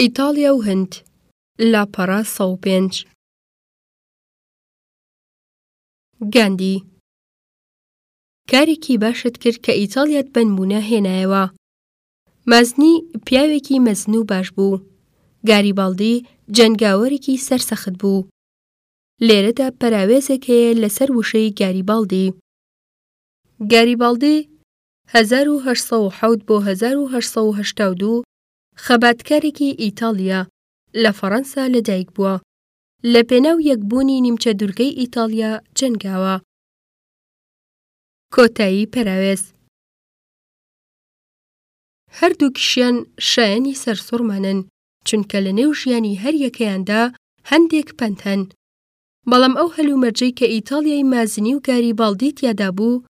ئیتاڵیا و هەند، لاپەڕە سەد و پێنج. گاندی، کارێکی باشت کرد کە ئیتاڵیات بەنموونە هێنایەوە. مازنی، پیاوێکی مەزن و باش بوو. گاریباڵدی، جەنگاوەرێکی سەرسەخت بوو. لێرەدا پەراوێزێک هەیە لەسەر وشەی گاریباڵدی. گاریباڵدی، هەزار و هەشت سەد و حەوت بۆ هەزار و هەشت سەد و هەشتا و دوو، خەباتکارێکی ئیتاڵییە، لە فەڕەنسا لەدایکبووە. لەپێناو یەکبوونی نیمچە دوورگەی ئیتاڵیا جەنگاوە. کۆتایی پەراوێز. هەردووکیشیان شایەنی سەرسوڕمانن، چونکە لەنێو ژیانی هەریەکەیاندا هەندێک پەند هەن. بەڵام ئەو هەلومەرجەی کە ئیتاڵیای مازنی و گاریباڵدی تیادا بوو،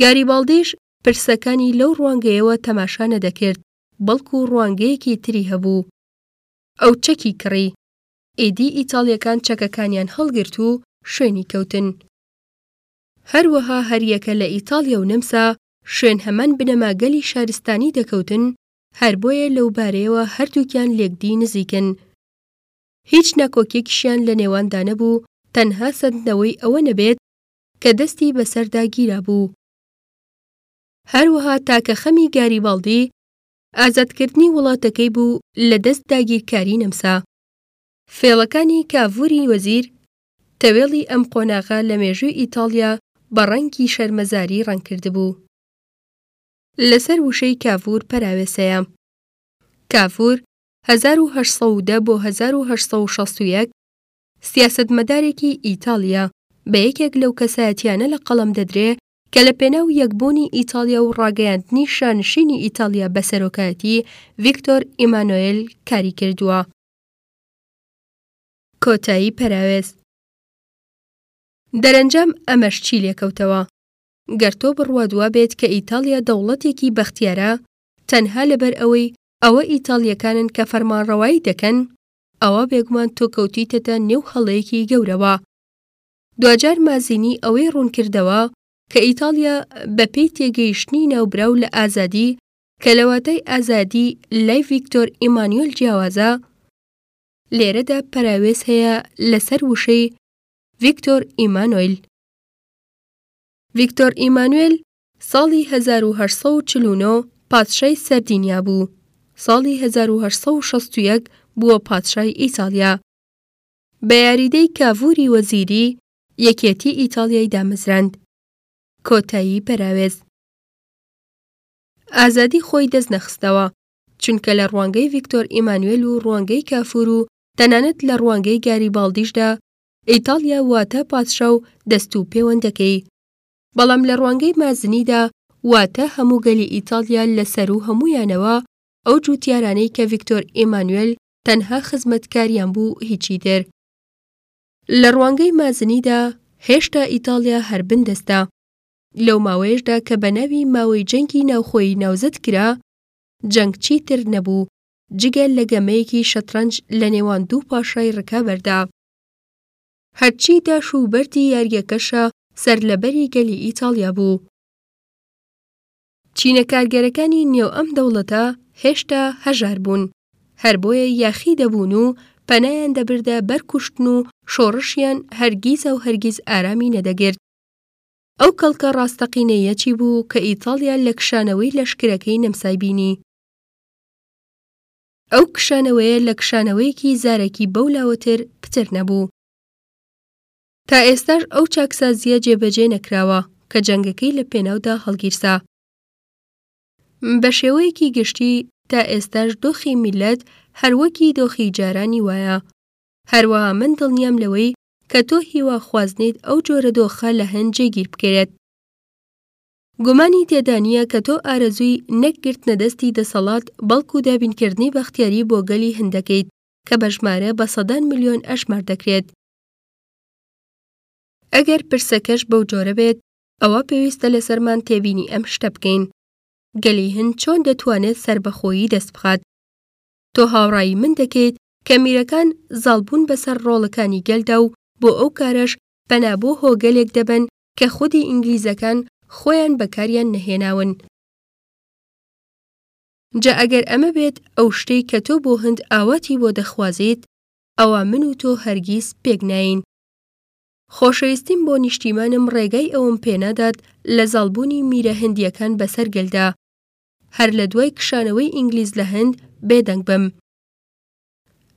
گاریباڵدیش پرسەکانی لەو ڕوانگەیەوە تەماشا نەدەکرد، بەڵکو ڕوانگەیەکی تری هەبوو. ئەو چەکی کڕی. ئیدی ئیتاڵییەکان چەکەکانیان هەڵگرت و شوێنی کەوتن. هەروەها هەریەکە لە ئیتاڵیا و نەمسا شوێن هەمان بنەماگەلی شارستانی دەکەوتن، هەر بۆیە لەوبارەیەوە هەردووکیان لێکدی نزیکن. هیچ ناکۆکیەکیشیان لەنێواندا نەبوو، تەنها سەندنەوەی ئەوە نەبێت کە دەستی بەسەردا گیرابوو. هەروەها تاکە خەمی گاریباڵدی ئازادکردنی وڵاتەکەی بوو لە دەست داگیرکاری نەمسا. فێڵەکانی کاڤوری وەزیر تەوێڵی ئەم قۆناغە لە مێژووی ئیتاڵیا بە ڕەنگی شەرمەزاری ڕەنگ کردبوو. لەسەر وشەی کاڤور پەراوێزهەیە. کاڤور، هەزار و هەشت سەد و دە بۆ هەزار و هەشت سەد و شەست و یەک، سیاسەتمەدارێکی ئیتاڵیا بە یەکێک لەو کەسایەتیانە لە قەڵەم دەدرێ کە لە پێناو یەکبوونی ئیتاڵیا و ڕاگەیاندنی شانشینی ئیتاڵیا بە سەرۆکایەتی ڤیکتۆر ئیمانۆیل کاری کردووە. کۆتایی پەراوێز دەرەنجام ئەمەش چی لێکەوتەوە؟ گەر تۆ بڕوات وابێت کە ئیتاڵیا دەوڵەتێکی بەختیارە تەنها لەبەر ئەوەی ئەوە ئیتاڵیەکانن کە فەرمانڕەوایی دەکەن، ئەوا بێگومان تۆ کەوتویتەتە نێو هەڵەیەکی گەورەوە. دواجار مازینی ئەوەی ڕوونکردەوە کە ئیتاڵیا بەپێی تێگەیشتنی ناوبراو لە ئازادی کە لە واتای ئازادی لای ڤیکتۆر ئیمانوێل جیاوازە، لێرەدا پەراوێز هەیە لەسەر وشەی ڤیکتۆر ئیمانۆیل. ڤیکتۆر ئیمانوێل ساڵی هەزار و هەشت سەد و چل و نۆ پادشای سەردینیا بوو. ساڵی هەزار و هەشت سەد و شەست و یەک بووە پادشای ئیتاڵیا. بە یاریدەی کاڤوری وەزیری، یەکێتی ئیتاڵیای دامەزراند. کۆتایی پەراوێز. ئازادی خۆی دەست نەخستەوە، چونکە لە ڕوانگەی ڤیکتۆر ئیمانوێل و ڕوانگەی کافور و تەنانەت لە ڕوانگەی گاریباڵدیشدا، ئیتاڵیا واتە پادشا و دەست و پێوەندەکەی. بەڵام لە ڕوانگەی مازنیدا واتە هەموو گەلی ئیتاڵیا لە سەروو هەموویانەوە ئەو جووتیارانەی کە ڤیکتۆر ئیمانوێل تەنها خزمەتکاریان بوو هیچی تر. لە ڕوانگەی مازنیدا هێشتا ئیتاڵیا هەر بن دەستە. لەو ماوەیەشدا کە بە ناوی ماوەی جەنگی ناوخۆیی ناوزەد کرا، جەنگ چی تر نەبوو جگە لە گەمەیەکی شەترەنج لە نێوان دوو پاشای ڕکابەردا. هەرچی داش و بەردی یارییەکەشە سەرلەبەری گەلی ئیتاڵیا بوو. چینە کارگەرەکانی نێو ئەم دەوڵەتە هێشتا هەژار بوون، هەر بۆیە یاخی دەبوون و پەنایان دەبردە بەر کوشتن و شۆڕشیان هەرگیزە و هەرگیز ئارامی نەدەگرت. ئەو کەڵکە ڕاستەقینەییە چی بوو کە ئیتاڵیا لە کشانەوەی لەشکرەکەی نەمسای بینی؟ ئەو کشانەوەیە لە کشانەوەیەکی زارەکی بەو لاوەتر پتر نەبوو. تا ئێستاش ئەو چاکسازییە جێبەجێ نەکراوە کە جەنگەکەی لە پێناودا هەڵگیرسا. بە شێوەیەکی گشتی تا ئێستاش دۆخی میللەت هەر وەکی دۆخی جارانی وایە. هەروەها من دڵنیام لەوەی کە تۆ هیواخواز نیت ئەو جۆرە دۆخە لە هەند جێگیر بکەێت. گومانی تێدانییە کە تۆ ئارەزووی نەک گرتنە دەستی دەسەڵات بەڵکو دابینکردنی بەختیاری بۆ گەلی هند دەکەیت کە بە ژمارە بە سەدان ملیۆن ئەژمار دەکرێت. ئەگەر پرسەکەش بەو جۆرە بێت ئەوە پێویستە لەسەرمان تێبینی ئەم شتە بکەین گەلی هند چۆن دەتوانێت سربەخۆیی دەست بخات تۆ هاوڕایی من دەکەیت کە میرەکان زاڵبوون بەسەر ڕۆڵەکانی گەلدا و بۆ ئەو کارەش پەنا بۆ هۆگەلێک دەبەن کە خودی ئینگلیزەکان خۆیان بەکاریان نەهێناون. جا ئەگەر ئەمە بێت ئەو شتەی کە تۆ بۆ هند ئاواتی بۆ دەخوازیت، ئەوا من و تۆ هەرگیز پێک نایین. خۆشەویستیم بۆ نیشتیمانم ڕێگای ئەوەم پێ نادات لە زاڵبوونی میرە هندییەکان بەسەر گەلدا، هەر لە دوای کشانەوەی ئینگلیز لە هند، بێدەنگ بم.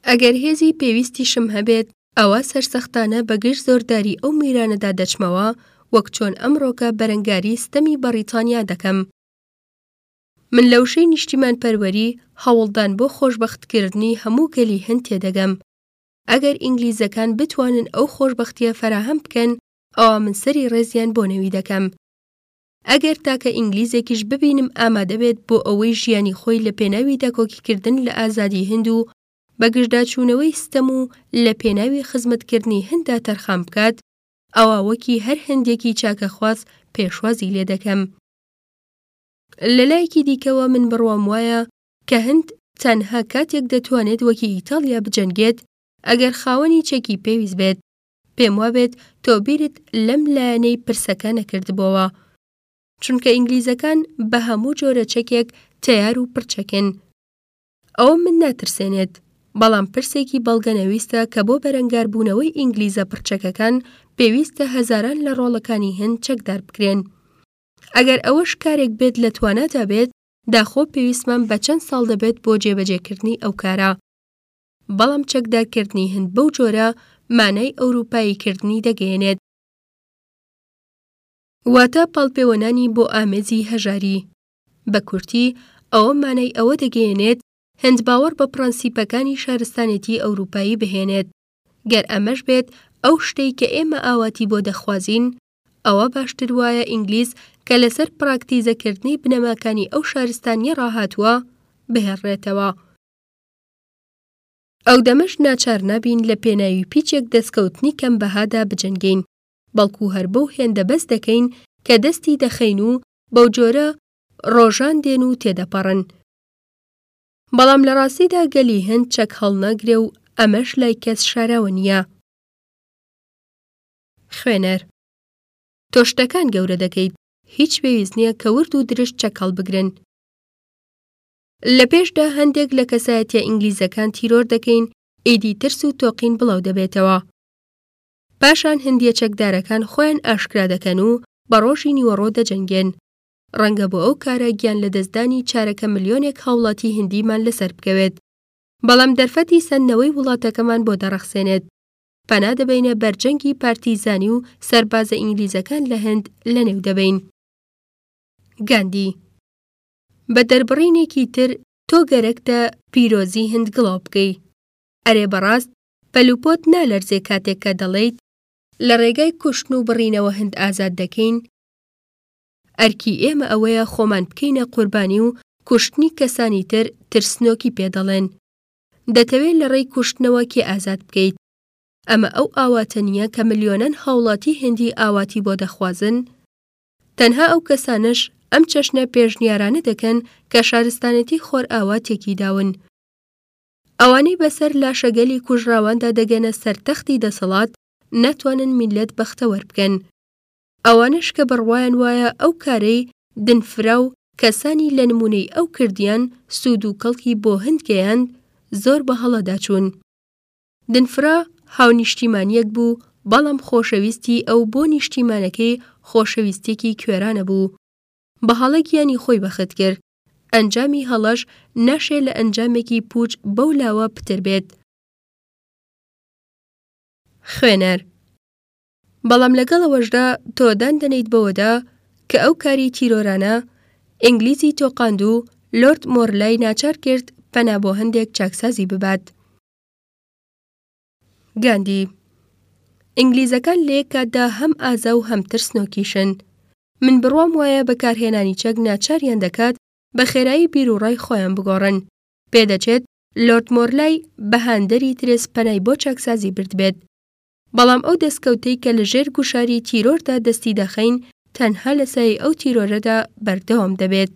ئەگەر هێزی پێویستیشم هەبێت، ئەوا سەرسەختانە بە گژ زۆرداری ئەو میرانەدا دەچمەوە، وەک چۆن ئەمڕۆکە بەرەنگاری ستەمی بەڕیتانیا دەکەم. من لە وشەی نیشتیمانپەروەری، هەوڵدان بۆ خۆشبەختکردنی هەموو گەلی هند تێدەگەم. ئەگەر ئینگلیزەکان بتوانن ئەو خۆشبەختییە فەراهەم بکەن، ئەوا من سەری ڕێزیان بۆ نەوی دەکەم. ئەگەر تاکە ئینگلیزێکیش ببینم ئامادە بێت بۆ ئەوەی ژیانی خۆی لە پێناوی داکۆکیکردن لە ئازادی هند و بەگژداچوونەوەی ستەم و لە پێناوی خزمەتکردنی هەندا تەرخان بکات ئەوا وەکی هەر هەندێکی چاکەخواز پێشوازی لێ دەکەم لەلایەکی دیکەوە من بڕوام وایە کە هەند تەنها کاتێک دەتوانێت وەکی ئیتاڵیا بجەنگێت ئەگەر خاوەنی چەکی پێویست بێت پێم وابێت تۆ بیرت لەم لایەنەی پرسەکە نەکردبۆوە. چونکە ئینگلیزەکان بە هەموو جۆرە چەکێک تەیار و پڕچەکن. ئەوە من ناترسێنێت، بەڵام پرسێکی بەڵگەنەویستە کە بۆ بەرەنگاربوونەوەی ئینگلیزە پڕچەکەکان پێویستە هەزاران لە ڕۆڵەکانی هەند چەکدار بکرێن. ئەگەر ئەوەش کارێک بێت لە توانادا بێت، داخۆ پێویستمان بە چەند ساڵ دەبێت بۆ جێبەجێکردنی ئەو کارە؟ بەڵام چەکدار کردنی هند بەو جۆرە مانای ئەوروپایی کردنی دەگەیەنێت. واتە پاڵپێوەنانی بۆ ئامێزی هەژاری. بە کورتی ئەوە مانای ئەوە دەگەیەنێت هند باوەڕ بە پڕەنسیپەکانی شارستانێتی ئەوروپایی بهێنێت. گەر ئەمەش بێت ئەو شتەی کە ئێمە ئاواتی بۆ دەخوازین، ئەوا باشتر وایە ئینگلیز کە لەسەر پڕاکتیزە کردنی بنەماکانی ئەو شارستانیە ڕاهاتووە، بهێڕرێتەوە. ئەو دەمەش ناچار نابین لە پێناوی پیچێک دەستکەوتنی کەم بەهادا بجەنگێین، بەڵکو هەر بەو هێندە بەس دەکەین کە دەستی دەخەین و بەو جۆرە ڕۆژان دێن و تێدەپەڕن. بەڵام لە ڕاستیدا گەلی هەند چەک هەڵناگرێ و ئەمەش لای کەس شاراوە نییە. خوێنەر، تۆ شتەکان گەورە دەکەیت، هیچ پێویست نییە کە ورد و درشت چەک هەڵبگرن. لە پێشدا هەندێک لە کەسایەتیە ئینگلیزەکان تیرۆر دەکەین، ئیدی ترس و تۆقین بڵاو دەبێتەوە. پاشان هندیە چەکدارەکان خۆیان ئاشکرا دەکەن و بە ڕۆژی نیوەڕۆ دەجەنگێن. ڕەنگە بۆ ئەو کارە گیان لەدەستدانی چارەکە ملیۆنێک هاوڵاتی هندیمان لەسەر بکەوێت. بەڵام دەرفەتی سەندنەوەی وڵاتەکەمان بۆ دەڕەخسێنێت. پەنا دەبەینە بەر جەنگی پارتیزانی و سەربازە ئینگلیزەکان لە هند لەنێو دەبەین. گاندی. بە دەربڕینێکی تر تۆ گەرەکتە پیرۆزی هندگڵاو بکەی. ئەرێ بەڕاست پەل و پۆت نالەرزێ کاتێک کە دەڵێیت، لە ڕێگای کوشتن و بڕینەوە هند ئازاد دەکەین؟ ئەرکی ئێمە ئەوەیە خۆمان بکەینە قوربانی و کوشتنی کەسانی تر ترسنۆکی پێ دەڵێن. دەتەوێ لە ڕێی کوشتنەوە کێ ئازاد بکەیت؟ ئەمە ئەو ئاواتە نییە کە ملیۆنان هاوڵاتی هندی ئاواتی بۆ دەخوازن؟ تەنها ئەو کەسانەش ئەم چەشنە پێشنیارانە دەکەن کە شارستانێتی خۆرئاوا تێکیداون. ئەوانەی بەسەر لاشەگەلی کوژراواندا دەگەنە سەر تەختی دەسەڵات ناتوانن میللەت بەختەوەر بکەن. ئەوانەش کە بڕوایان وایە ئەو کارەی دنفرا و کەسانی لە نمونەی ئەو کردیان سود و کەڵکی بۆ هند گەیاند زۆر بە هەڵەدا چوون. دنفرا هاونیشتیمانییەک بوو، بەڵام خۆشەویستی ئەو بۆ نیشتیمانەکەی خۆشەویستییەکی کوێرانە بوو. بە هەڵە گیانی خۆی بەخت کرد. ئەنجامی هەڵەش ناشێ لە ئەنجامێکی پووچ بەو لاوە پتر بێت. خوێنەر، بەڵام لەگەڵ ئەوەشدا تۆ دان دەنێیت بەوەدا کە ئەو کاری تیرۆرانە، ئینگلیزی تۆقاند و لۆرد مۆرلای ناچار کرد پەنا بۆ هەندێک چاکسازی ببات. گاندی ئینگلیزەکان لە یەک کاتدا هەم ئازا و هەم ترسنۆکیشن من بڕوام وایە بەکارهێنانی چەک ناچاریان دەکات بە خێرایی بیر و ڕای خۆیان بگۆڕن پێدەچێت لۆرد مۆرلای بە هاندەری ترس پەنای بۆ چاکسازی بردبێت بەڵام ئەو دەستکەوتەی کە لە ژێر گوشاری تیرۆردا دەستی دەخەین تەنها لە سای ئەو تیرۆرەدا بەردەوام دەبێت.